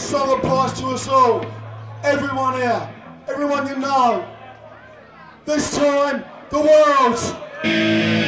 Song applies to us all. Everyone here. Everyone you know. This time, the world.